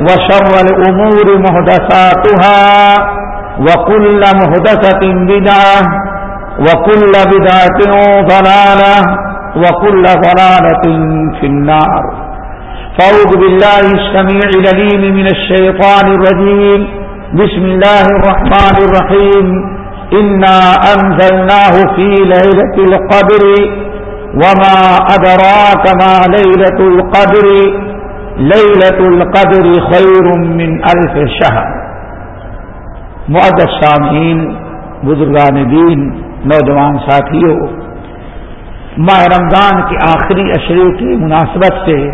وشر الأمور مهدساتها وكل مهدسة بدعة وكل بدعة ضلالة وكل ضلالة في النار. فأعوذ بالله السميع لليم من الشيطان الرجيم. بسم الله الرحمن الرحيم. إنا أنزلناه في ليلة القدر وما أدراك ما ليلة القدر ليلة القدر خير من ألف شهر. معدد سامعین، بزرگان دین، نوجوان ساتھیوں، ماہ رمضان کے آخری اشرے کی مناسبت سے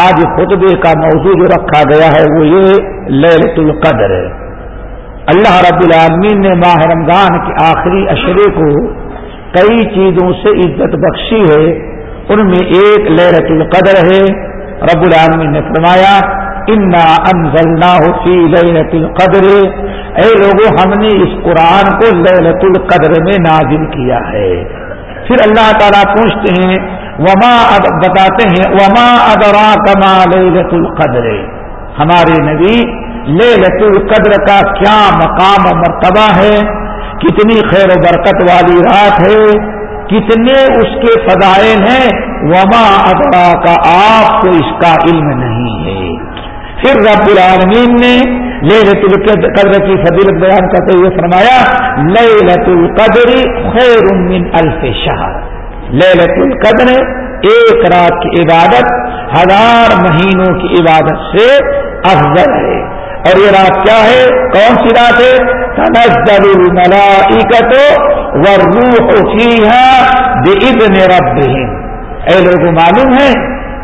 آج خطبے کا موضوع جو رکھا گیا ہے وہ یہ للت القدر. ہے اللہ رب العالمین نے ماہ رمضان کے آخری اشرے کو کئی چیزوں سے عزت بخشی ہے۔ ان میں ایک للت القدر ہے رب العالمین نے فرمایا، انا انزلنا فی لیلت القدر اے لوگوں ہم نے اس قرآن کو لیلت القدر میں نازل کیا ہے۔ پھر اللہ تعالیٰ پوچھتے ہیں، وما بتاتے ہیں، وما ادرا کما لیلت القدر ہمارے نبی لیلت القدر کا کیا مقام و مرتبہ ہے؟ کتنی خیر و برکت والی رات ہے؟ کتنے اس کے فضائل ہیں؟ وما ادرا کا آپ کو اس کا علم نہیں ہے۔ پھر رب العالمین نے لت القدر کی فضیلت بیان کرتے ہوئے فرمایا لت القدر خیر من الف شہر لت القدر ایک رات کی عبادت، ہزار مہینوں کی عبادت سے افضل ہے۔ اور یہ رات کیا ہے؟ کون سی رات ہے؟ تنزل الملائکت والروح فیہا بإذن ربہم۔ اے لوگ معلوم ہے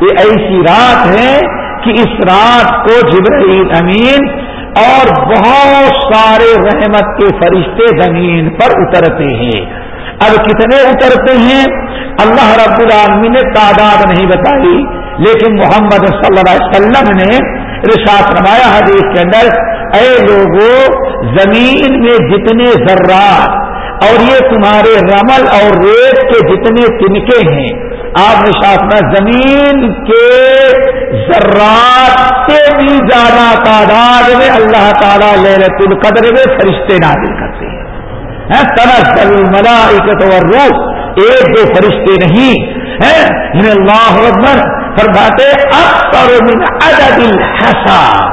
یہ ایسی رات ہے کہ اس رات کو جبرائیل امین اور بہت سارے رحمت کے فرشتے زمین پر اترتے ہیں۔ اب کتنے اترتے ہیں؟ اللہ رب العالمین نے تعداد نہیں بتائی، لیکن محمد صلی اللہ علیہ وسلم نے رشاط رمایا حدیث کے اندر، اے لوگوں، زمین میں جتنے ذرات اور یہ تمہارے رمل اور ریت کے جتنے تنکے ہیں آپ نے شاپنا زمین کے ذرات سے بھی زیادہ تعداد میں اللہ تعالیٰ لہرت القدر میں فرشتے نازل کرتے ہیں۔ تنزل الملائکت والروح، ایک دو فرشتے نہیں۔ ہیں یعنی اللہ اکبر فرماتے اکثر من عدد الحسا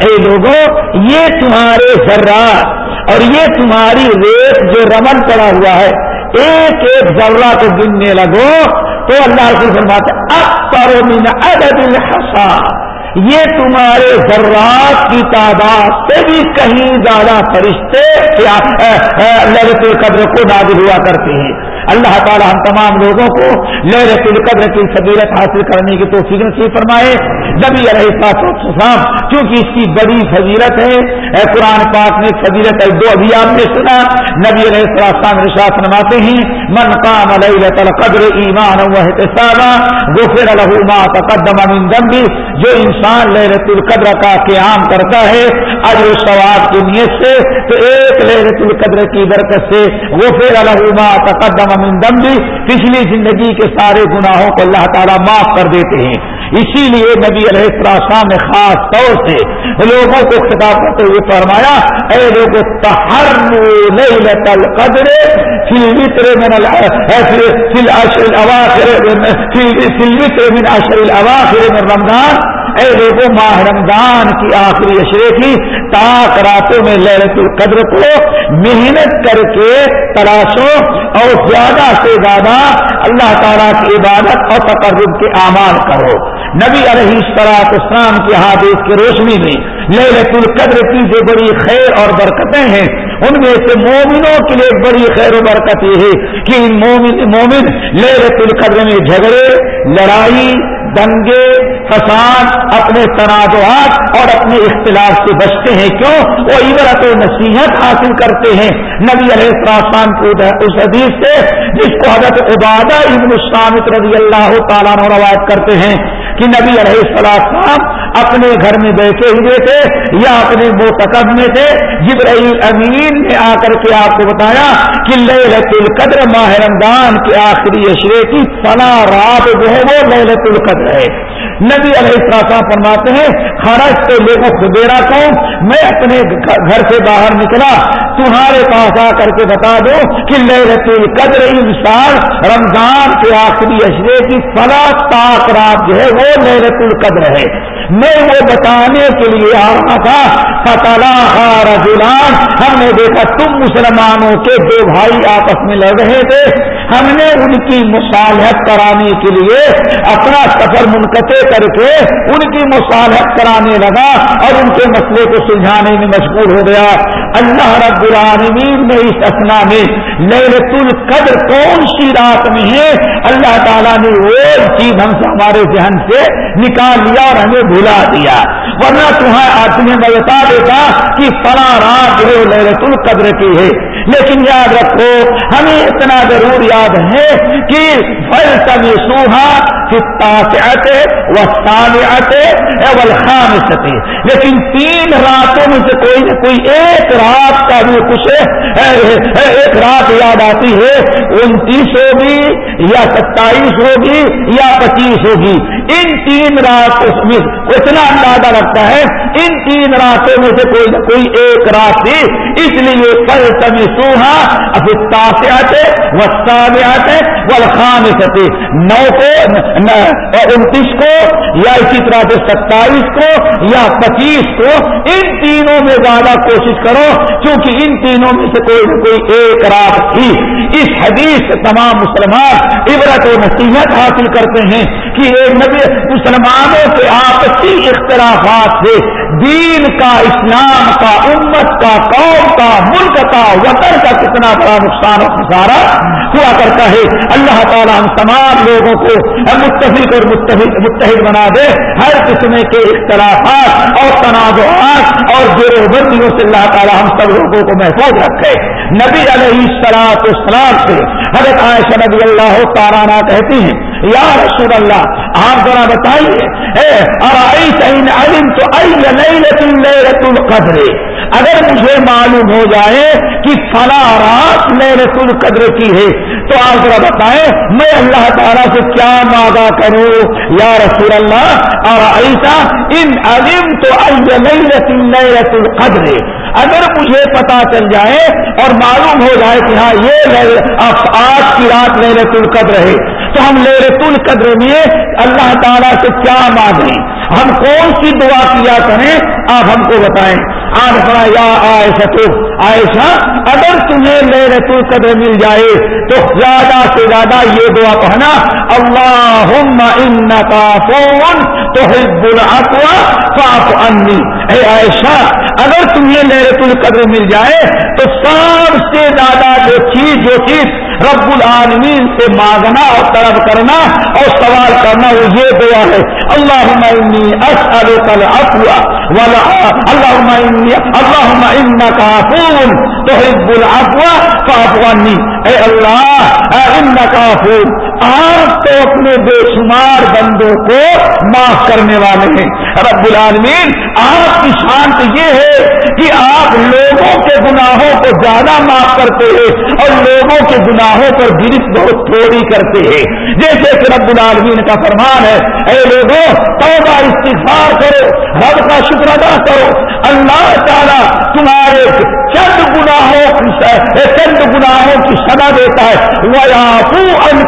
اے لوگوں یہ تمہارے ذرات اور یہ تمہاری ریت جو رمن پڑا ہوا ہے، ایک ایک ذرہ کو گننے لگو۔ تو اللہ رسول فرماتے اکثر من عدد الحسا یہ تمہارے ذرات کی تعداد سے بھی کہیں زیادہ فرشتے اللہ قدر کو نازل ہوا کرتے ہیں۔ اللہ تعالی ہم تمام لوگوں کو لہرت القدر کی فضیلت حاصل کرنے کی تو فکر سے فرمائے۔ نبی علیہ السلام کیونکہ اس کی بڑی فضیلت ہے قرآن پاک میں فضیلت دو ابھی آپ نے سنا۔ نبی علیہ السلام رشاط نماتے ہیں، من قام لیلت القدر ایمان و احتسابا، غفر له ما تقدم من ذنبی۔ جو انسان لہرت القدر کا قیام کرتا ہے اجر و ثواب کی نیت سے، تو ایک لہرت القدر کی برکت سے غفر له ما تقدم من ذنبی پچھلی زندگی کے سارے گناہوں کو اللہ تعالیٰ معاف کر دیتے ہیں۔ اسی لیے نبی علیہ السلام نے خاص طور سے لوگوں کو خطاب کرتے ہوئے فرمایا، اے لوگ تہر القدر فی الوتر من فی الوتر من عشر الاواخر من رمضان۔ اے لوگوں ماہ رمضان کی آخری اشرے کی تاک راتوں میں لہرت القدر کو محنت کر کے تلاشو اور زیادہ سے زیادہ اللہ تعالیٰ کی عبادت اور تقرب کے اعمال کرو۔ نبی علیہ السلاط اسلام کی حادث کی روشنی میں لہرت القدر کی جو بڑی خیر اور برکتیں ہیں، ان میں سے مومنوں کے لیے بڑی خیر و برکت یہ ہے کہ مومن مومن لہرت القدر میں جھگڑے، لڑائی دنگے، فساد، اپنے تنازعات اور اپنے اختلاف سے بچتے ہیں۔ کیوں؟ وہ عبرت و نصیحت حاصل کرتے ہیں۔ نبی علیہ السلام کو اس حدیث سے، جس کو حضرت عبادہ ابن السلامت رضی اللہ تعالیٰ روایت کرتے ہیں کہ نبی علیہ السلام اپنے گھر میں بیٹھے ہوئے تھے یا اپنے موتقب میں تھے، جبرائیل امین نے آ کر کے آپ کو بتایا کہ لہلت القدر ماہ رمضان کے آخری اشرے کی فلاں رات جو ہے وہ لہلت القدر ہے۔ نبی علیہ السلام فرماتے ہیں خرچ تو لوگوں خبیرا کو میں اپنے گھر سے باہر نکلا، تمہارے پاس آ کر کے بتا دو کہ لہلت القدر انسان رمضان کے آخری اشرے کی فلاں تاک رات جو ہے وہ لہلت القدر ہے۔ میں وہ بتانے کے لیے آ رہا تھا رجولان ہم نے دیکھا تم مسلمانوں کے دو بھائی آپس میں لڑ رہے تھے۔ ہم نے ان کی مصالحت کرانے کے لیے اپنا سفر منقطع کر کے ان کی مصالحت کرانے لگا اور ان کے مسئلے کو سلجھانے میں مشغول ہو گیا۔ اللہ رب العالمین نے اس اسنا میں للت القدر کون سی رات میں ہے؟ اللہ تعالیٰ نے وہ چیز ہم سے ہمارے ذہن سے نکال لیا اور ہمیں بھلا دیا۔ ورنہ تمہارے آدمی میں بتا دیتا کہ فلاں رات جو للت القدر کی ہے۔ لیکن یاد رکھو، ہمیں اتنا ضرور یاد ہے کہ فل سبھی سوہا ستا سے آتے وہ آتے اول خان سکے لیکن تین راتوں میں سے کوئی نہ کوئی ایک رات کا بھی کچھ ایک رات یاد آتی ہے، انتیس ہوگی یا ستائیس ہوگی یا پچیس ہوگی۔ ان تین راتوں میں اتنا اندازہ رکھتا ہے، ان تین راتوں میں سے کوئی نہ کوئی ایک رات تھی۔ اس لیے پل سبھی سوہا اب سے آتے وسطا میں خان نو کو انتیس کو، یا اسی طرح سے ستائیس کو، یا پچیس کو، ان تینوں میں زیادہ کوشش کرو کیونکہ ان تینوں میں سے کوئی نہ کوئی ایک رات تھی اس حدیث سے تمام مسلمان عبرت و نصیحت حاصل کرتے ہیں کہ ایک نبی، مسلمانوں کے آپسی اختلافات سے دین کا، اسلام کا، امت کا، قوم کا وطن کا کتنا بڑا نقصان اور خسارا ہوا کرتا ہے۔ اللہ تعالیٰ ہم تمام لوگوں کو متحد اور متحد متحد بنا دے۔ ہر قسم کے اختلافات اور تنازعات اور گرو بندیوں سے اللہ تعالیٰ ہم سب لوگوں کو محفوظ رکھے۔ نبی علیہ السلاط اسلام سے حضرت عائشہ نبی اللہ تارانہ کہتی ہیں، یا رسول اللہ، آپ ذرا بتائیے علم تو القدر؟ اگر مجھے معلوم ہو جائے کہ فلاں رات لیلت القدر کی ہے، تو آپ ذرا بتائیں، میں اللہ تعالیٰ سے کیا مانگا کروں؟ یا رسول اللہ اور ایسا ان علم تو لیلت القدر۔ اگر مجھے پتا چل جائے اور معلوم ہو جائے کہ ہاں یہ آج کی رات لیلت القدر ہے، تو ہم لہرت القدر میں اللہ تعالیٰ سے کیا مانگیں؟ ہم کون سی دعا کیا کریں؟ آپ ہم کو بتائیں۔ آج یا عائشہ تو، عائشہ، اگر تمہیں لہرت القدر مل جائے تو زیادہ سے زیادہ یہ دعا کہنا اللہ کا فون تو انی اے عائشہ، اگر تمہیں لہرت القدر مل جائے تو سب سے زیادہ جو چیز جو چیز رب العالمین سے مانگنا اور طلب کرنا اور سوال کرنا وہ یہ دعا ہے۔ اللہ کل افوا والا اللہ اللہ کا فون تو حب الافوا فافوانی اے اللہ ان کا فون آپ تو اپنے بے شمار بندوں کو معاف کرنے والے ہیں۔ رب العالمین، آپ کی شانت یہ ہے کہ آپ لوگوں کے گناہوں کو زیادہ معاف کرتے ہیں اور لوگوں کے گناہوں پر گرفت بہت تھوڑی کرتے ہیں۔ جیسے کہ رب العالمین کا فرمان ہے، اے لوگوں، توبہ، استغفار کرو، رب کا شکر ادا کرو۔ اللہ تعالیٰ تمہارے چند گناہوں کی چند گناہوں کی سزا دیتا ہے۔ وہ آپ ان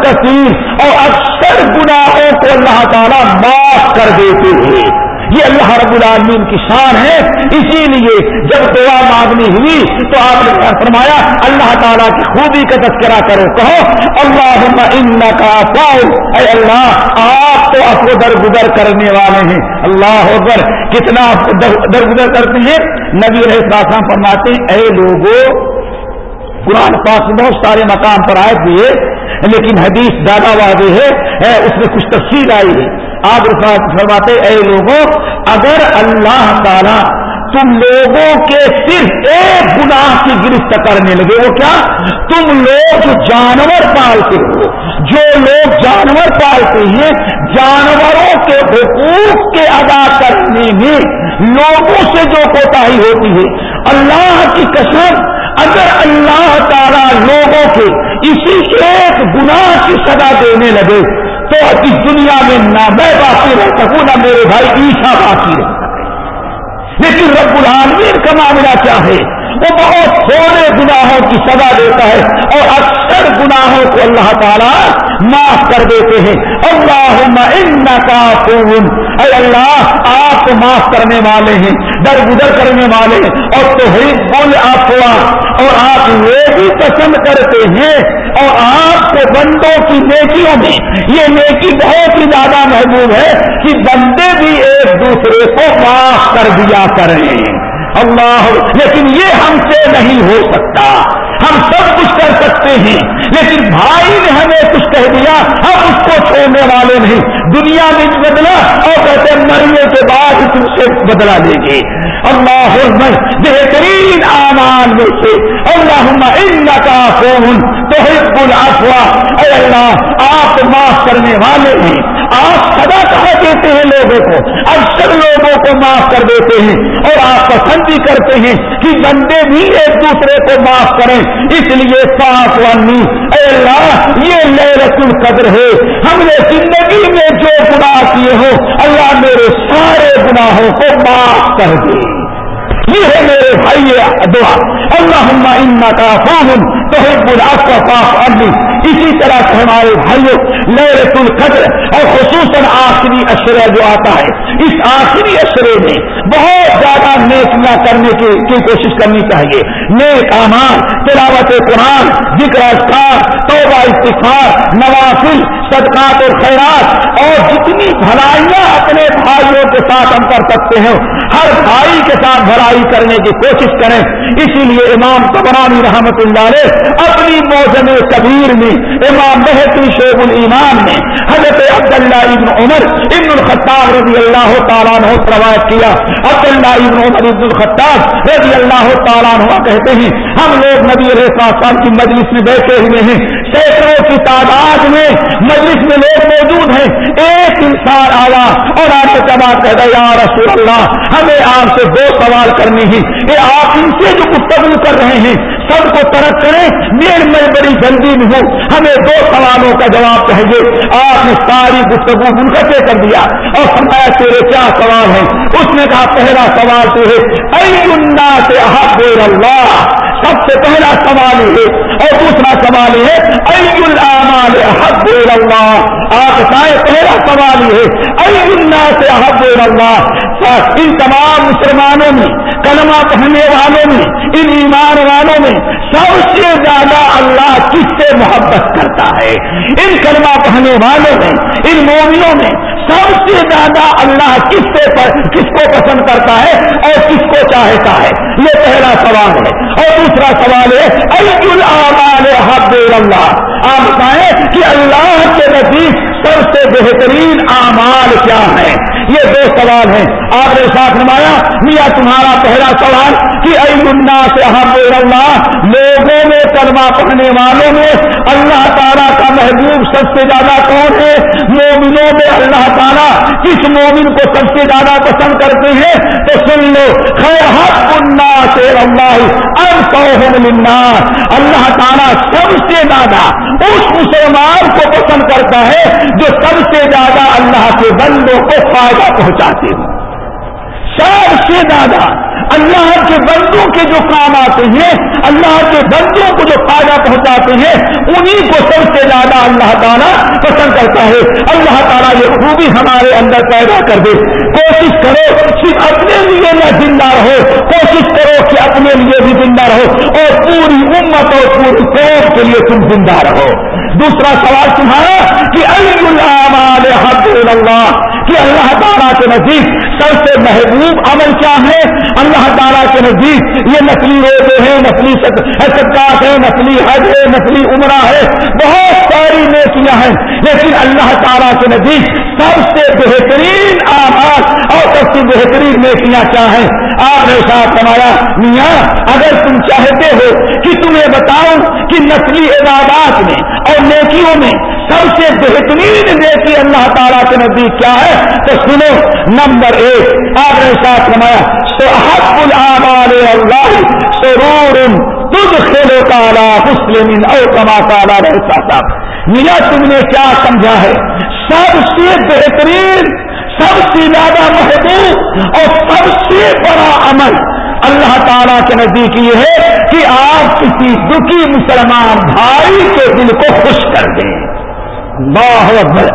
اور اکثر گناہوں کو اللہ تعالیٰ معاف کر دیتے ہیں۔ یہ اللہ رب العالمین کی شان ہے، اسی لیے جب دعا مانگنی ہوئی تو آپ نے فرمایا، اللہ تعالیٰ کی خوبی کا تذکرہ کرو، کہو اللہ ان کا اے اللہ، آپ تو اپو درگزر کرنے والے ہیں۔ اللہ اکبر، کتنا درگزر کرتے ہیں؟ نبی رہے فرماتے ہیں، اے لوگوں قرآن پاس بہت سارے مقام پر آئے ہوئے لیکن حدیث زیادہ واضح ہے اس میں کچھ تفصیل آئی ہے۔ آپ فرماتے اے لوگوں، اگر اللہ تعالی تم لوگوں کے صرف ایک گناہ کی گرفت کرنے لگے، وہ کیا؟ تم لوگ جانور پالتے ہو، جو لوگ جانور پالتے ہیں، جانوروں کے حقوق کے ادا کرنے میں لوگوں سے جو کوتا ہوتی ہے، اللہ کی قسم اگر اللہ تعالی لوگوں کے اسی ایک گناہ کی سزا دینے لگے تو اس دنیا میں نہ میں باقی رہ سکوں، نہ میرے بھائی عیشا باقی رہ سکے۔ لیکن رب العالمین کا معاملہ کیا ہے؟ وہ بہت تھوڑے گناہوں کی سزا دیتا ہے اور اکثر گناہوں کو اللہ تعالیٰ معاف کر دیتے ہیں۔ اللہ کا اے اللہ، آپ معاف کرنے والے ہیں در گزر کرنے والے ہیں اور تو بول آپ اور آپ یہ بھی پسند کرتے ہیں۔ اور آپ کو بندوں کی نیکیوں میں یہ نیکی بہت ہی زیادہ محبوب ہے کہ بندے بھی ایک دوسرے کو معاف کر دیا کریں۔ اللہ لیکن یہ ہم سے نہیں ہو سکتا۔ ہم سب کچھ کر سکتے ہیں، لیکن بھائی نے ہمیں کچھ کہہ دیا، ہم اس کو چھوڑنے والے نہیں۔ دنیا میں بدلا، اور کہتے مرنے کے بعد تم سے بدلا دیں گے۔ اللہ بہترین آمان میں سے۔ اللہ ان کا فون تو اے اللہ، آپ معاف کرنے والے ہیں۔ آپ سدا کہا دیتے ہیں لوگوں کو۔ اکثر لوگوں کو معاف کر دیتے ہیں اور آپ پسند بھی کرتے ہیں کہ بندے بھی ایک دوسرے کو معاف کریں۔ اس لیے صاف وانی اے اللہ، یہ لہرت القدر ہے۔ ہم نے زندگی میں جو گناہ کیے ہو اللہ میرے سارے گناہوں کو معاف کر دے۔ یہ ہے میرے بھائی دعا۔ اللہ ان کا فون تو پاس علی۔ اسی طرح سے ہمارے بھائیوں لہرت القدر اور خصوصاً آخری اشرے جو آتا ہے۔ اس آخری اشرے میں بہت زیادہ نیکیاں کرنے کی, کی کوشش کرنی چاہیے۔ نیک امان تلاوت قرآن ذکر اسکار توبہ استفار نوافل صدقات اور خیرات اور جتنی بھلائیاں اپنے بھائیوں کے ساتھ ہم کر سکتے ہیں ہر بھائی کے ساتھ بھلائی کرنے کی کوشش کریں۔ اسی لیے امام تبرانی رحمت اللہ نے اپنی موسم کبیر میں، امام بہتی شعب المان نے حضرت عبداللہ ابن عمر ابن الخطاب رضی اللہ تعالیٰ عنہ روایت کیا۔ عبداللہ ابن عمر ابن الخطاب رضی اللہ تعالیٰ عنہ کہتے ہیں، ہم لوگ نبی علیہ السلام کی مجلس میں بیٹھے ہوئے ہیں سینکڑوں کی تعداد میں مجلس میں لوگ موجود ہیں۔ ایک انسان آیا اور آپ سے جواب کہہ یا رسول اللہ، ہمیں آپ سے دو سوال کرنی ہے یہ آپ ان سے جو گفتگو کر رہے ہیں، سب کو ترک کریں میر میں بڑی جلدی میں ہوں۔ ہمیں دو سوالوں کا جواب چاہیے۔ آپ نے ساری گفتگو منقطع کر دیا۔ اور فرمایا، تیرے کیا سوال ہیں؟ اس نے کہا، پہلا سوال تو ہے سے احب اللہ۔ سب سے پہلا سوال ہے اور دوسرا سوال ہے ائی العمال حب اللہ آپ بتائیں پہلا سوال ہے ائی سے حب اللہ ان تمام مسلمانوں میں، کلمہ پڑھنے والوں میں، ان ایمان والوں میں سب سے زیادہ اللہ کس سے محبت کرتا ہے؟ ان کلمہ پڑھنے والوں میں، ان مومنوں میں سب سے زیادہ اللہ کس سے کس کو پسند کرتا ہے اور کس کو چاہتا ہے؟ یہ پہلا سوال ہے اور دوسرا سوال ہے احب اللہ؟ آپ بتائیں کہ اللہ کے نزدیک سب سے بہترین اعمال کیا ہے یہ دو سوال ہیں۔ آپ نے ساتھ نمایا میاں تمہارا پہلا سوال کہ ائی منا سے احب اللہ، لوگوں میں کرما پڑھنے والوں میں اللہ تعالیٰ کا محبوب سب سے زیادہ کون ہے؟ مومنوں میں اللہ تعالیٰ کس مومن کو سب سے زیادہ پسند کرتے ہیں؟ تو سن لو، خیر حق منا سے اللہ اللہ تعالیٰ سب سے زیادہ اس مسلمان کو پسند کرتا ہے جو سب سے زیادہ اللہ کے بندوں کو فائدہ پہنچاتے ہوں سب سے زیادہ اللہ کے بندوں کے جو کام آتے ہیں، اللہ کے بندوں کو جو فائدہ پہنچاتے ہیں انہیں کو سب سے زیادہ اللہ تعالیٰ پسند کرتا ہے۔ اللہ تعالیٰ یہ خوبی ہمارے اندر پیدا کر دے۔ کوشش کرو صرف اپنے لیے نہ زندہ رہو۔ کوشش کرو کہ اپنے لیے بھی زندہ رہو اور پوری امت اور پوری قوم کے لیے تم زندہ رہو۔ دوسرا سوال تمہارا کہ اللہ کہ اللہ تعالیٰ کے نزدیک سب سے محبوب عمل کیا ہے؟ اللہ تعالیٰ کے نزدیک یہ نسلی روزے ہیں، نسلی صدقات ہے نسلی حج ہے نسلی عمرہ ہے بہت ساری نیکیاں ہیں، لیکن اللہ تعالیٰ کے نزدیک سب سے بہترین آواز اور سب سے بہترین نیکیاں کیا ہیں؟ آپ نے ساتھ ہمارا میاں، اگر تم چاہتے ہو کہ تمہیں بتاؤں کہ نسلی عبادات میں اور نیکیوں میں سب سے بہترین نیکی اللہ تعالیٰ کے نزدیک کیا ہے؟ تو سنو، نمبر ایک، آپ نے ساتھ نمایا حق العمال اللہ، سرور تجھ کھیلو کالا مسلم اور کما کالا رہتا تھا میرا تم نے کیا سمجھا ہے؟ سب سے بہترین، سب سے زیادہ محبوب اور سب سے بڑا عمل اللہ تعالیٰ کے نزدیک یہ ہے کہ آپ کسی دکھی مسلمان بھائی کے دل کو خوش کر دیں۔ بہت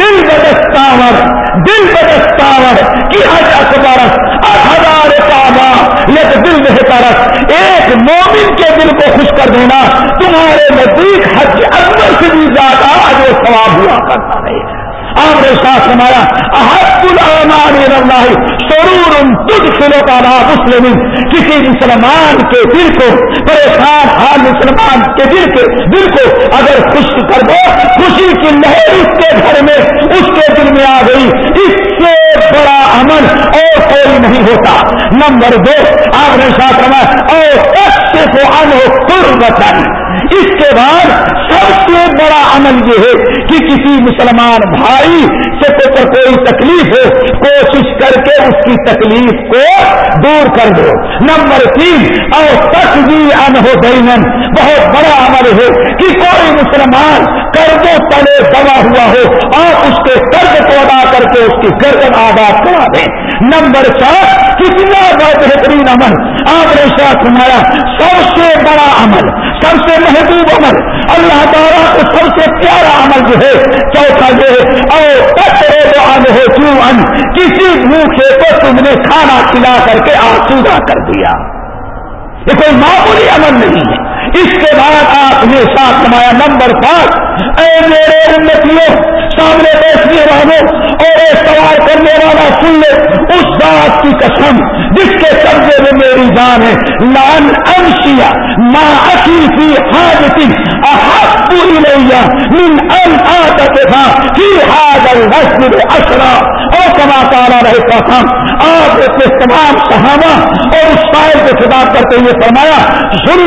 دل بدستاور دل بدستاور کی حج ہزار کعبہ یہ دل بہتر ایک مومن کے دل کو خوش کر دینا۔ تمہارے نزدیک حج اکبر سے بھی زیادہ جو ثواب ہوا کرتا ہے۔ آپ نے ساتھ سمایا احب العمان اللہ، سرور تجھ کا نام مسلم. کسی مسلمان کے دل کو، پریشان حال مسلمان کے دل کے دل کو اگر خوش کر دو، خوشی کی لہر اس کے گھر میں، اس کے دل میں آ گئی۔ اس سے بڑا عمل اور کوئی نہیں ہوتا۔ نمبر دو، آپ نے ساتھ سمایا اور اچھے کو ان ہو بتائی اس کے بعد سب سے بڑا عمل یہ ہے کہ کسی مسلمان بھائی سے کوئی تکلیف ہو، کوشش کر کے اس کی تکلیف کو دور کر دو۔ نمبر تین، اور تک ان ہو بہن بہت بڑا عمل ہے کہ کوئی مسلمان قرضوں تلے دبا ہوا ہو اور اس کے قرض کو ادا کر کے اس کی گردن آباد کرا دیں۔ نمبر چار، کتنا بہترین عمل۔ آپ نے ساتھ سنایا سب سے بڑا عمل، سب سے محبوب عمل۔ اللہ تعالیٰ کو سب سے پیارا عمل جو ہے، چوتھا جو ہے اور ہو کیوں ان؟ کسی بھوکے کو تم نے کھانا کھلا کر کے آسودہ کر دیا۔ یہ کوئی معمولی عمل نہیں ہے۔ اس کے بعد آپ نے ساتھ نمایا نمبر پانچ اے میرے امتیوں، سامنے بیٹھنے والوں اور ایک سوال کرنے والا سن لے۔ اس بات کی قسم جس کے قبضے میں میری جان ہے۔ لان انشیا ماں اکی حاجتی احب الیہ من ان تھا فی حاضر المسجد اشرا اور کما تارا رہتا تھا آپ کے تمام صحابہ اور اس شاعر کو خطاب کرتے ہوئے فرمایا، سن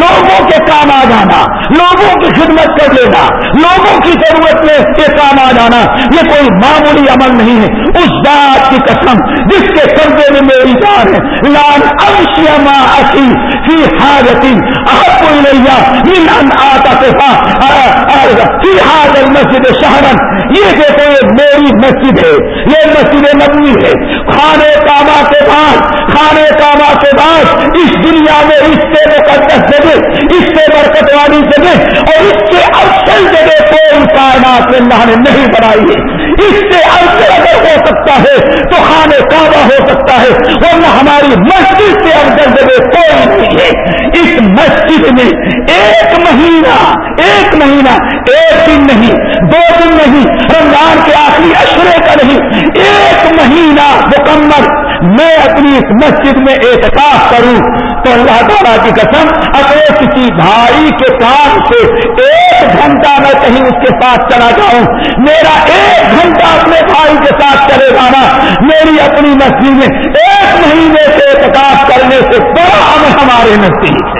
لو لوگوں کے کام آ جانا، لوگوں کی خدمت کر لینا، لوگوں کی ضرورت میں کے کام آ جانا، یہ کوئی معمولی عمل نہیں ہے۔ اس ذات کی قسم جس کے قبضے میں میری جان ہے۔ لال اشیا اسی فی حاجتی آپ کو لیا من ان آتا فی حاضر مسجد شہرن۔ یہ دیکھو یہ میری مسجد ہے، یہ مسجد نبوی ہے۔ کھانے کعبہ کے بعد کھانے کعبہ کے بعد اس دنیا میں اس سے مقدس جگہ، اس سے برکت والی جگہ اور اس سے افسل جگہ کوئی کائنات میں اللہ نے نہیں بنائی ہے۔ اس سے افسل اگر ہو سکتا ہے تو خانے کعبہ ہو سکتا ہے، ورنہ ہماری مسجد سے افضل جگہ کوئی نہیں ہے۔ اس مسجد میں ایک مہینہ ایک مہینہ، ایک دن نہیں، دو دن نہیں، رمضان کے آخری اشرے کا نہیں، ایک مہینہ مکمل میں اپنی اس مسجد میں احتکاف کروں۔ تو اللہ تعالیٰ کی قسم، اگر کسی بھائی کے کام سے ایک گھنٹہ میں کہیں اس کے ساتھ چلا جاؤں، میرا ایک گھنٹہ اپنے بھائی کے ساتھ چلے جانا، میری اپنی مسجد میں ایک مہینے سے اعتکاف ہمارے نزدیک ہے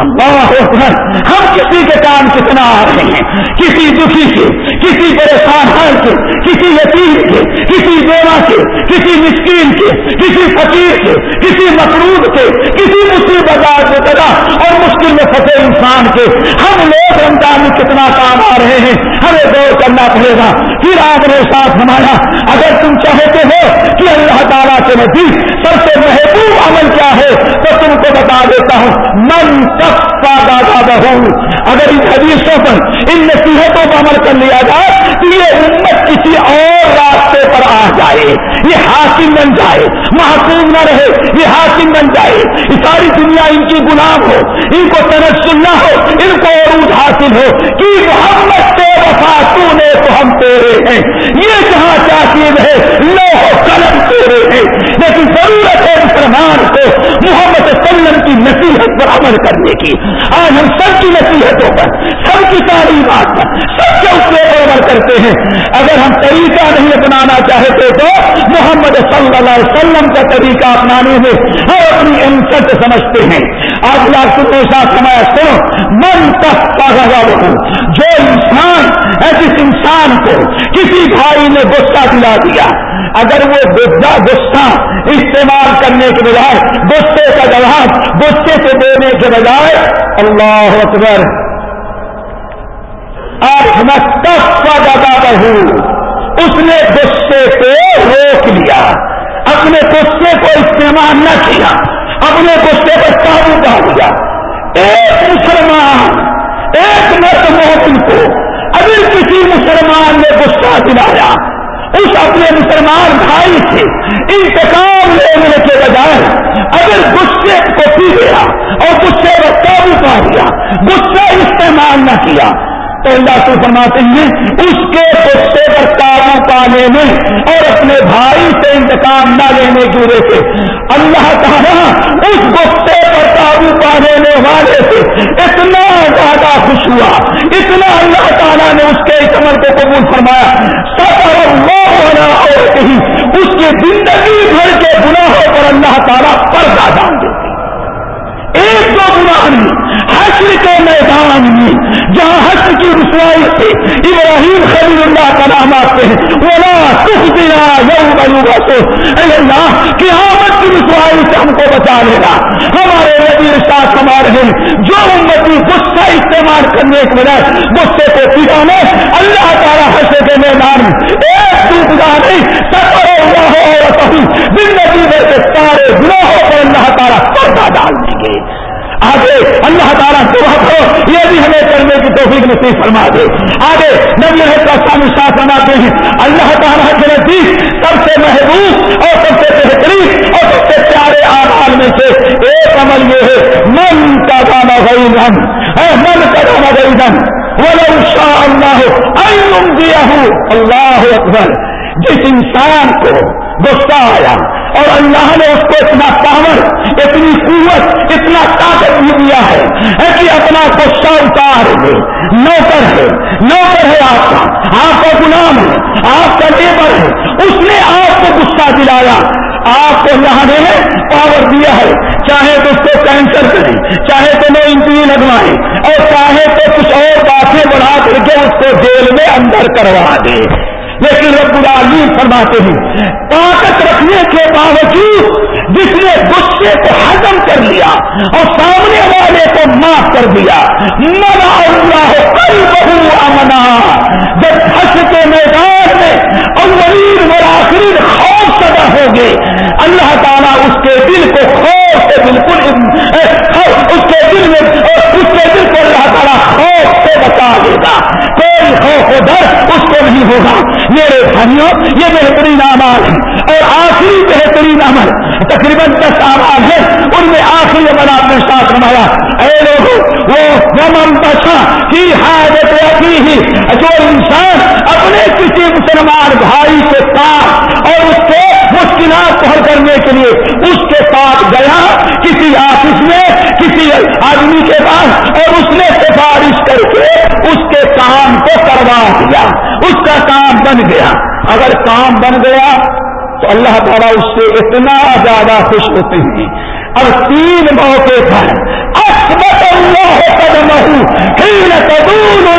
اللہ اکبر، ہم کسی کے کام کتنا آ رہے ہیں، کسی دکھی کے، کسی پریشان حال کے، کسی یتیم کے، کسی بیوہ کے، کسی مسکین کے، کسی فقیر کے، کسی مقروض کے، کسی مسلم بازار کے طرح اور مشکل میں پھنسے انسان کے۔ ہم لوگ رمضان میں کتنا کام آ رہے ہیں، ہمیں غور کرنا پڑے گا۔ پھر آپ نے ساتھ ہمارا اگر تم چاہتے ہو کہ اللہ تعالیٰ کے نزدیک سب سے محبوب عمل کیا ہے، تو تم کو بتا دیتا ہوں، من دادا بہو اگر ان حدیثوں پر ان نصیحتوں پر عمل کر لیا جائے تو یہ امت کسی اور راستے پر آ جائے۔ یہ حاکم بن جائے۔ محکوم نہ رہے۔ یہ حاکم بن جائے۔ یہ ساری دنیا ان کی غلام ہو۔ ان کو تنسل نہ ہو۔ ان کو عروج حاصل ہو۔ کہ محمد سے وفا تو نے تو ہم تیرے ہیں۔ یہ جہاں چاہیے ہے لو قلم تیرے ہیں۔ لیکن ضرورت ہے مسلمان کو محمد وسلم کی نصیحت پر عمل کرنے کی۔ آج ہم سب کی نصیحتوں پر، سب کی ساری بات پر، سب کے اس پر عمل کرتے ہیں۔ اگر ہم طریقہ نہیں اپنانا چاہتے تو محمد صلی اللہ علیہ وسلم کا طریقہ اپنانے میں ہم اپنی انسٹ سمجھتے ہیں۔ آج لاکھ سننے ساتھ سمایا سنو، من تک جو انسان جس انسان کو کسی بھائی نے غصہ دلا دیا اگر وہ غصہ غصہ استعمال کرنے کے بجائے غصے کا جواب غصے سے دینے کے بجائے، اللہ اکبر دادا بہو اس نے غصے کو روک لیا، اپنے غصے کو استعمال نہ کیا، اپنے غصے پر قابو پا لیا۔ ایک مسلمان، ایک مرد مومن کو اگر کسی مسلمان نے غصہ دلایا۔ اس اپنے مسلمان بھائی سے انتقام لینے کے بجائے اگر غصے کو پی گیا اور غصے کو قابو پا دیا غصہ استعمال نہ کیا تو اللہ سے فرماتے ہیں، اس کے غصے پر قابو پانے میں اور اپنے بھائی سے انتقام نہ لینے کی وجہ سے۔ اللہ تعالیٰ ہاں، اس غصے پر قابو پانے والے سے اتنا زیادہ خوش ہوا، اتنا اللہ تعالیٰ نے اس کے عمل کو قبول فرمایا۔ سفر اللہ اور کہیں، اس کی زندگی بھر کے گناہوں پر اللہ تعالیٰ پردہ ڈال دیتے۔ ایک دو گناہ نہیں، حشر کے میدان میں، جہاں حشر کی رسوائی سے ابراہیم خلیل اللہ کا نام آتے ہیں۔ ولا سکھ دیا یوم تو اللہ، قیامت کی رسوائی سے ہم کو بچا لینا ہمارے نبی ساتھ ہمارے ہیں، جو امتی غصہ استعمال کرنے کے بجائے غصے کو پٹانے اللہ تعالیٰ حشر کے میدان میں، ایک دو گناہ نہیں، سفر سب زندگی میں سے سارے گناہوں پر اللہ تعالیٰ پردہ ڈال دیں گے۔ آگے اللہ تعالیٰ دعا کرو، یہ بھی ہمیں کرنے کی توفیق نصیب فرما دے۔ آگے نبی کا سامنے ساتھ بناتے ہیں اللہ تعالیٰ کے نزدیک سب سے محبوب اور سب سے بہترین اور سب سے پیارے آمال میں سے ایک عمل یہ ہے، من کا گانا گئی من من کا گانا گئی من وہ شاء اللہ دیا ہوں اللہ اکبر۔ جس انسان کو غصہ آیا اور اللہ نے اس کو اتنا پاور، اتنی قوت، اتنا طاقت بھی دیا ہے کہ اپنا غصہ اتار دے۔ نوکر ہے نوکر ہے آپ کا۔ آپ کا غلام ہے، آپ کا لیبر ہے۔ اس نے آپ کو غصہ دلایا۔ آپ کو اللہ نے پاور دیا ہے۔ چاہے تو اس کو کینسر کریں چاہے تو میں انٹری لگوائیں اور چاہے تو کچھ اور باتیں بڑھا کر کے اس کو جیل میں اندر کروا دے۔ لیکن رب العالمین فرماتے ہیں، طاقت رکھنے کے باوجود جس نے غصے کو ہزم کر لیا اور سامنے والے کو معاف کر دیا منا اللہ کئی بہو امنا۔ جب ہس کے میدان میں اولین اور آخری خوف سدا ہوگے اللہ تعالیٰ اس کے دل کو خوف سے بالکل اس کے دل میں اس کے دل کو اللہ تعالیٰ خوف سے بتا دے گا کوئی خوف و ڈر اس کو نہیں ہوگا۔ میرے بھائیوں یہ بہترین اعمال ہے اور آخری بہترین عمل تقریباً دس اعمال ہے ان میں آخری عمل آپ نے ساتھ رمایا اے لوگ وہ ومن بچا کی حاجت رکھی ہی جو انسان اپنے کسی مسلمان بھائی کے ساتھ اور اس کے مشکلات حل کرنے کے لیے اس کے ساتھ گیا کسی آفس میں، کسی آدمی کے پاس، اور اس نے سفارش کر کے اس کے کام کو کروا دیا، اس کا کام بن گیا۔ اگر کام بن گیا تو اللہ تعالیٰ اس سے اتنا زیادہ خوش ہوتے ہیں۔ اور تین موقع پر اللہ قدمہ ہی نہ قبول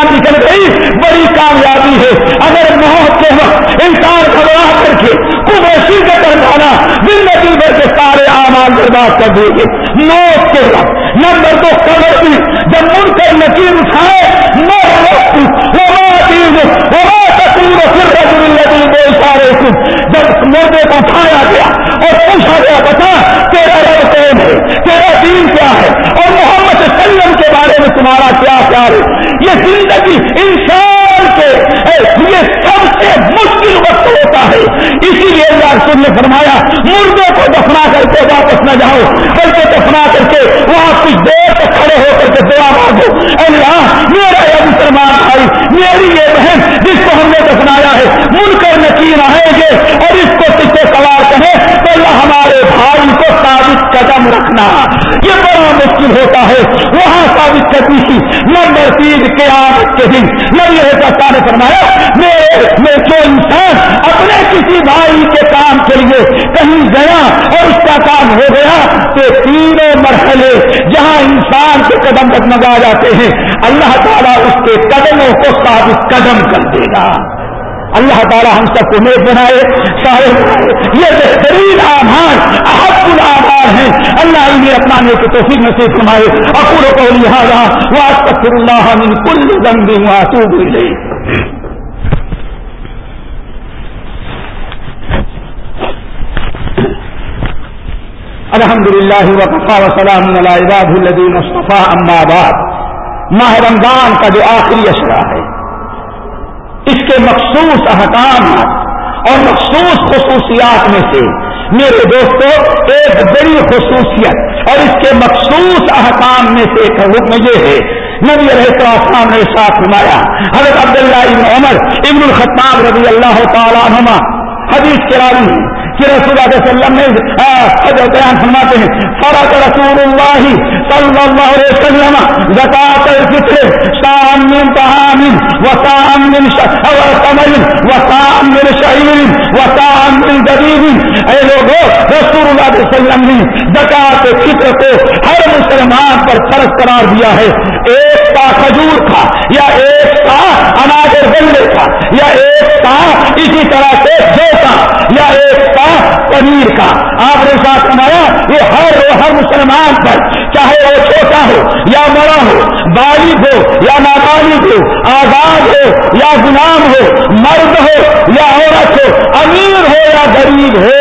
جان نکل گئی بڑی کامیابی ہے۔ اگر موت کے وقت انسان گھبرا کر کے کبھی کا کر جانا، زندگی بھر کے سارے آمان برباد کر دیں گے۔ موت کے وقت نمبر دو قبر بھی جب مل کر نکیر اٹھائے جب مردے کو اٹھایا گیا اور پوچھا گیا، بتا، تیرا رب کون ہے؟ تیرا دین کیا ہے؟ اور محمد سلم کے بارے میں تمہارا کیا پیار ہے؟ یہ زندگی انسان کے یہ سب سے مشکل وقت ہوتا ہے۔ اسی لیے اللہ رسول نے فرمایا مردے کو دفنا کر کے واپس نہ جاؤ، بلکہ دفنا کر کے وہاں کچھ دیر تک کھڑے ہو کر کے دعا مانگو۔ اللہ، میرا یہ مسلمان بھائی، میری یہ بہن جس کو ہم نے دفنایا ہے، ملک کر نکیر آئیں گے اور اس کو سچے سوار کریں تو اللہ ہمارے بھائی کو ثابت قدم رکھنا یہ بڑا مشکل ہوتا ہے وہاں ثابت کرنی تھی نمبر تین کے آمد کے دن نبی ہے نے فرمایا میں جو انسان اپنے کسی بھائی کے کام کے لیے کہیں گیا اور اس کا کام ہو گیا، تو تینوں مرحلے جہاں انسان کے قدم ڈگمگا جاتے ہیں، اللہ تعالیٰ اس کے قدموں کو ثابت قدم کر دے گا۔ اللہ تعالیٰ ہم سب کو نیک بنائے سارے یہ بہترین آبھار احب الآبار ہیں۔ اللہ انہیں اپنانے کی توفیق نصیب فرمائے۔ اکور کو لہٰذا واسطر اللہ من کل ذنب واتوب الیہ۔ الحمد للہ وقفا وسلام عباد الدین مصطفیٰ اما بعد۔ ماہ رمضان کا جو آخری اشرا ہے، اس کے مخصوص احکام اور مخصوص خصوصیات میں سے میرے دوستوں ایک بڑی خصوصیت اور اس کے مخصوص احکام میں سے ایک حکم یہ ہے، نبی علیہ السلام نے ساتھ نمایا حضرت عبداللہ ابن عمر، ابن الخطاب رضی اللہ تعالیٰ عنہ حدیث کے راوی کہ رسول اللہ علیہ وسلم نے بیان فرماتے ہیں، فرق رسول اللہ صلی اللہ علیہ وسلم زکات الفطر شام من طعام وطعام من ثمر وطعام من شعير وطعام من جديد اے لوگوں رسول اللہ علیہ وسلم نے زکات فطر کو ہر مسلمان پر فرض قرار دیا ہے۔ ایک کا کھجور کا یا ایک کا اناج گلے کا یا ایک کا اسی طرح سے جو کا یا ایک کا پنیر کا آپ نے ساتھ سنایا یہ ہر ہر مسلمان پر، چاہے وہ چھوٹا ہو یا بڑا ہو بالغ ہو یا نابالغ ہو، آزاد ہو یا غلام ہو، مرد ہو یا عورت ہو، امیر ہو یا غریب ہو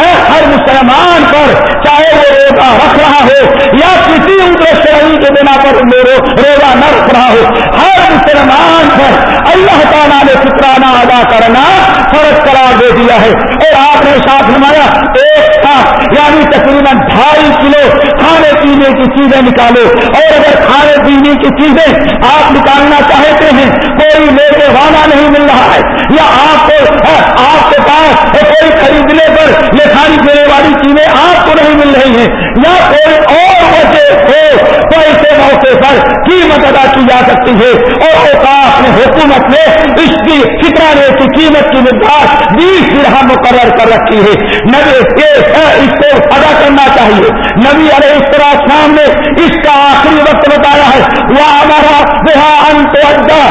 ہر مسلمان پر، چاہے وہ روزہ رکھ رہا ہو یا کسی ادھر شہری کے بنا پر روزہ نہ رکھ رہا ہو، ہر مسلمان پر اللہ تعالیٰ نے شکرانہ ادا کرنا، فرض قرار دے دیا ہے اور آپ نے ساتھ نمایا ایک تھا یعنی تقریباً ڈھائی کلو کھانے پینے کی چیزیں نکالو۔ اور اگر کھانے پینے کی چیزیں آپ نکالنا چاہتے ہیں، کوئی میرے والا نہیں مل رہا ہے۔ یا آپ کو ہاں، آپ کے پاس کوئی خریدنے پر یہ کھانے پینے والی چیزیں آپ کو نہیں مل رہی ہیں۔ یا کوئی اور وجہ ہو، تو ایسے موقع پر قیمت ادا کی جا سکتی ہے۔ اور اوقاف نے حکومت نے اس کی ٹھکانے کی قیمت کی مقدار بیس درہم مقرر کر رکھی ہے۔ نبی اس کو ادا کرنا چاہیے۔ نبی علیہ السلام نے اس کا آخری وقت بتایا ہے۔ وہ ہمارا بہا انت اڈا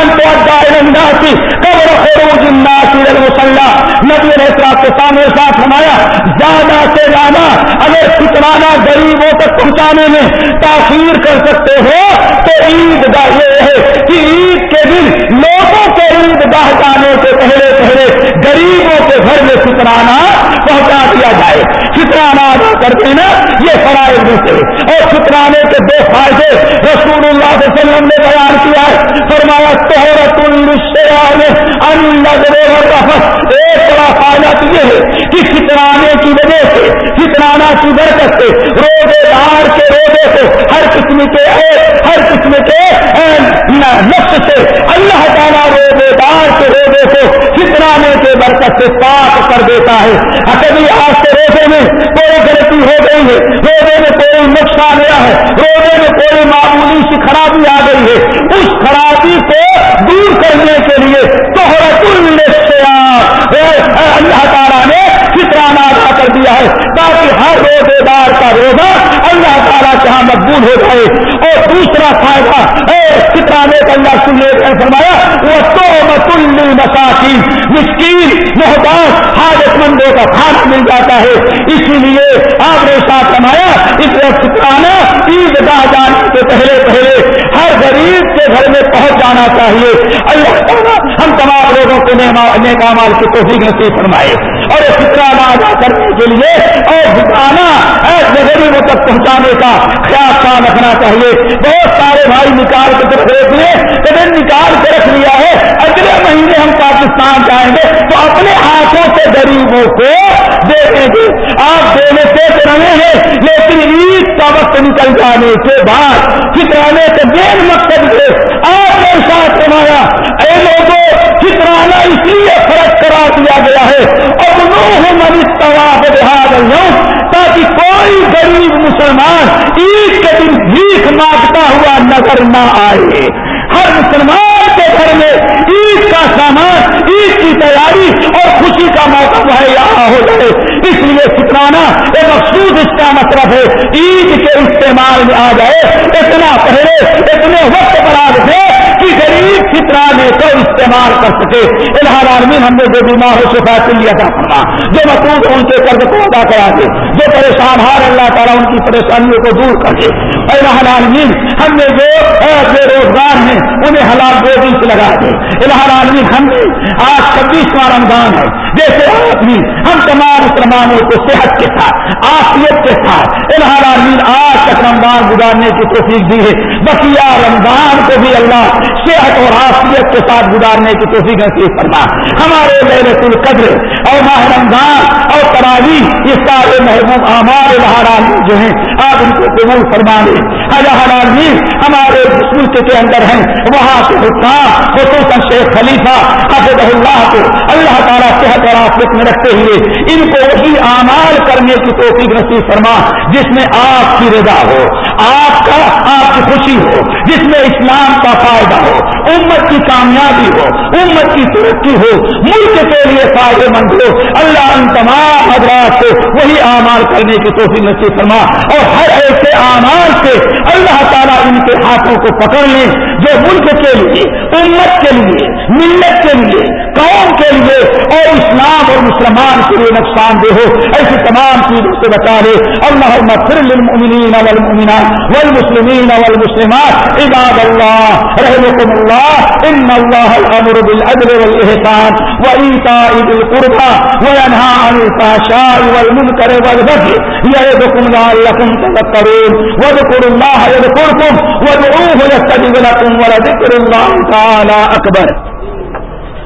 انت اڈا الناسی قبر خروج الناس الى المصلى۔ نبی علیہ السلام کے سامنے ساتھ ہمایا زیادہ سے زیادہ اگر ٹھکرانا غریبوں تک پہنچانے میں تاخیر کر سکتے ہو، تو عید گاہ یہ ہے کہ عید کے دن لوگوں کے عید گاہ جانے سے پہلے پہلے غریبوں کے گھر میں ٹھکرانا پہنچا دیا جائے۔ ٹھکرانا ادا کر دینا ایک سے اور شکرانے کے دو فائدے رسول اللہ صلی اللہ علیہ وسلم نے بیان کیا ہے۔ فرمایا تہرت الشیان النظر ایک بڑا فائدہ تو یہ ہے کہ ٹھکرانے کی وجہ سے ٹھکرانا کی برکت سے، روزے دار کے روزے سے ہر قسم کے ہر قسم کے نقص سے اللہ تعالیٰ روزے دار کے روزے سے ٹھکرانے کے برکت سے پاک کر دیتا ہے۔ اکبھی آپ کے روزے میں کوئی غلطی ہو گئی ہے۔ روزے میں کوئی نقص آ گیا ہے، روزے میں کوئی معمولی سی خرابی آ گئی ہے۔ اس خرابی کو دور کرنے کے لیے توہرت الشیات اللہ تعالیٰ نے فطرانہ ادا کر دیا ہے تاکہ ہر روزے دار کا روزہ اللہ تعالیٰ کے یہاں مقبول ہو جائے۔ اور دوسرا فائدہ فطرانے کا اللہ سن کر فرمایا وہ تو مساکین مشکل محتاط حاجت مندوں کا کھانا۔ مل جاتا ہے۔ اسی لیے آپ نے ساتھ کمایا اس وقت کترانا عید گاہ جانے سے پہلے پہلے ہر غریب کے گھر میں پہنچ جانا چاہیے۔ اللہ تعالیٰ ہم تمام لوگوں کو نیک کی توفیق نصیب فرمائے اور یہ فکرانا ادا کر کے لیے اور جتانا ایسے غریبوں تک پہنچانے کا خیال خیال رکھنا چاہیے۔ بہت سارے بھائی نکال کے طرف دیکھ لیں نکال کے رکھ لیا ہے۔ اگلے مہینے ہم پاکستان جائیں گے تو اپنے ہاتھوں سے غریبوں کو دے دیں گے۔ آپ دینے سے رہے ہیں، لیکن عید کا وقت نکل جانے کے بعد فکرانے کے مین مقصد سے آپ نے ساتھ سنایا اے لوگوں فکرانا اس لیے فرق کرا دیا گیا ہے اور تاکہ کوئی غریب مسلمان عید کے دن بھیک مانگتا ہوا نظر نہ آئے۔ ہر مسلمان کے گھر میں عید کا سامان، عید کی تیاری اور خوشی کا موقع مہیا ہو جائے۔ بنانا یہ مخصوص اس کا مطلب ہے، عید کے استعمال میں آ جائے، اتنا پہلے، اتنے وقت پر دے کہ غریب فطرانے کو استعمال کر سکے۔ الحال عالمین ہم نے جو بیمار ہو شفا کے لیے ادا کرنا جو مقروض ان کے قرض کو ادا کرا دے۔ جو پریشان ہار اللہ تعالیٰ ان کی پریشانیوں کو دور کر دے۔ الحال عالمین ہم نے جو بے روزگار ہیں، انہیں حلال روزی سے لگا دے۔ الحال عالمین ہم نے آج چھبیسواں رمضان ہے۔ جیسے آدمی ہم تمام مسلمانوں کو صحت کے ساتھ آفیت کے ساتھ الحال عالمین آج تک رمضان گزارنے کی توفیق دی ہے۔ بقیہ رمضان کو بھی اللہ صحت اور آفیت کے ساتھ گزارنے کی توفیق نصیب فرما۔ ہمارے لہرت القدر اور ماہ رمضان اور تراوی یہ سارے محبوب ہمارے الحال جو ہیں، آپ ان کو قبول فرما دیں ہمارے ملک کے اندر ہیں، وہاں کے حکام، خصوصاً شیخ خلیفہ حفظ اللہ کو، اللہ تعالیٰ صحت اور آفت میں رکھتے ہوئے ان کو وہی اعمال کرنے کی توفیق نصیب فرما، جس میں آپ کی رضا ہو، آپ کا، آپ کی خوشی ہو، جس میں اسلام کا فائدہ ہو، امت کی کامیابی ہو، امت کی ترقی ہو، ملک کے لیے فائدے مند ہو، اللہ ان تمام حضرات کو وہی اعمال کرنے کی توفیق نصیب فرما اور ہر ایسے اعمال سے اللہ تعالیٰ ان کے ہاتھوں کو پکڑ لیں جو ملک کے لیے، امت کے لیے، ملت کے لیے لیے قوم کے لیے اور اسلام اور مسلمان کے لیے نقصان دہ ہو۔ ایسی تمام چیزوں سے بچا لے۔ اللہ مغفر للمؤمنین والمؤمنات والمسلمین والمسلمات۔ عباد اللہ رحمكم الله ان الله الامر بالعدل والاحسان وايتاء ذي القربى وينهى عن الفحشاء والمنكر والبغي يعظكم لعلكم تذكرون۔ واذكروا الله يذكركم، وادعوه يستجب لكم ولذكر الله تعالى اکبر